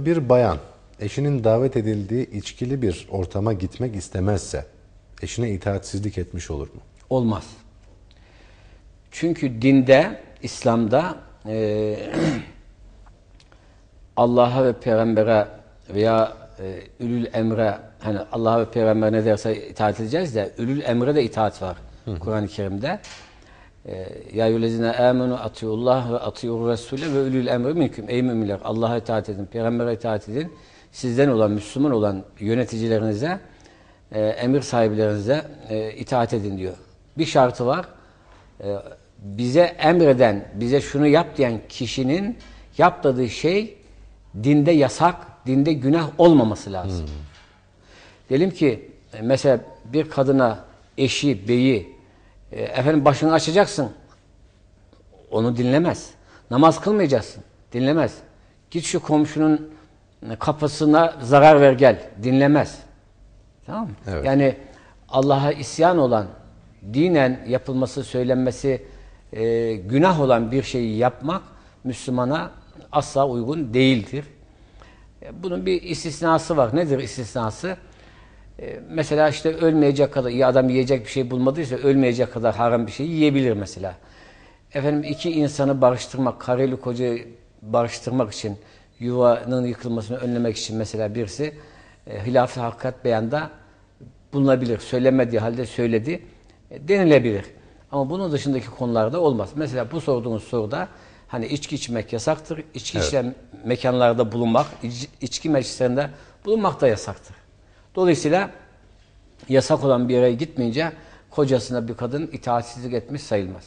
bir bayan eşinin davet edildiği içkili bir ortama gitmek istemezse eşine itaatsizlik etmiş olur mu? Olmaz. Çünkü dinde, İslam'da e, Allah'a ve Peygamber'e veya e, ülül emre hani Allah'a ve Peygamber ne derse itaat edeceğiz de ülül emre de itaat var Kur'an-ı Kerim'de. E, ya yülezine amenu atiyullah ve atiyur resule ve ülül emri minkum. Ey müminler Allah'a itaat edin, Peygamber'e itaat edin. Sizden olan, Müslüman olan yöneticilerinize, e, emir sahiplerinize e, itaat edin diyor. Bir şartı var. E, bize emreden, bize şunu yap diyen kişinin yapmadığı şey dinde yasak, dinde günah olmaması lazım. Hmm. Diyelim ki e, mesela bir kadına eşi, beyi e, efendim başını açacaksın. Onu dinlemez. Namaz kılmayacaksın. Dinlemez. Git şu komşunun kapısına zarar ver gel. Dinlemez. Tamam mı? Evet. Yani Allah'a isyan olan, dinen yapılması, söylenmesi e, günah olan bir şeyi yapmak Müslümana asla uygun değildir. E, bunun bir istisnası var. Nedir istisnası? E, mesela işte ölmeyecek kadar, iyi adam yiyecek bir şey bulmadıysa ölmeyecek kadar haram bir şey yiyebilir mesela. Efendim iki insanı barıştırmak, kareli kocayı barıştırmak için, yuvanın yıkılmasını önlemek için mesela birisi e, hilaf-ı hakikat beyanda bulunabilir. Söylemediği halde söyledi. E, denilebilir. Ama bunun dışındaki konularda olmaz. Mesela bu sorduğunuz soruda hani içki içmek yasaktır. İçki evet. içilen mekanlarda bulunmak, iç, içki meclislerinde bulunmak da yasaktır. Dolayısıyla yasak olan bir yere gitmeyince kocasına bir kadın itaatsizlik etmiş sayılmaz.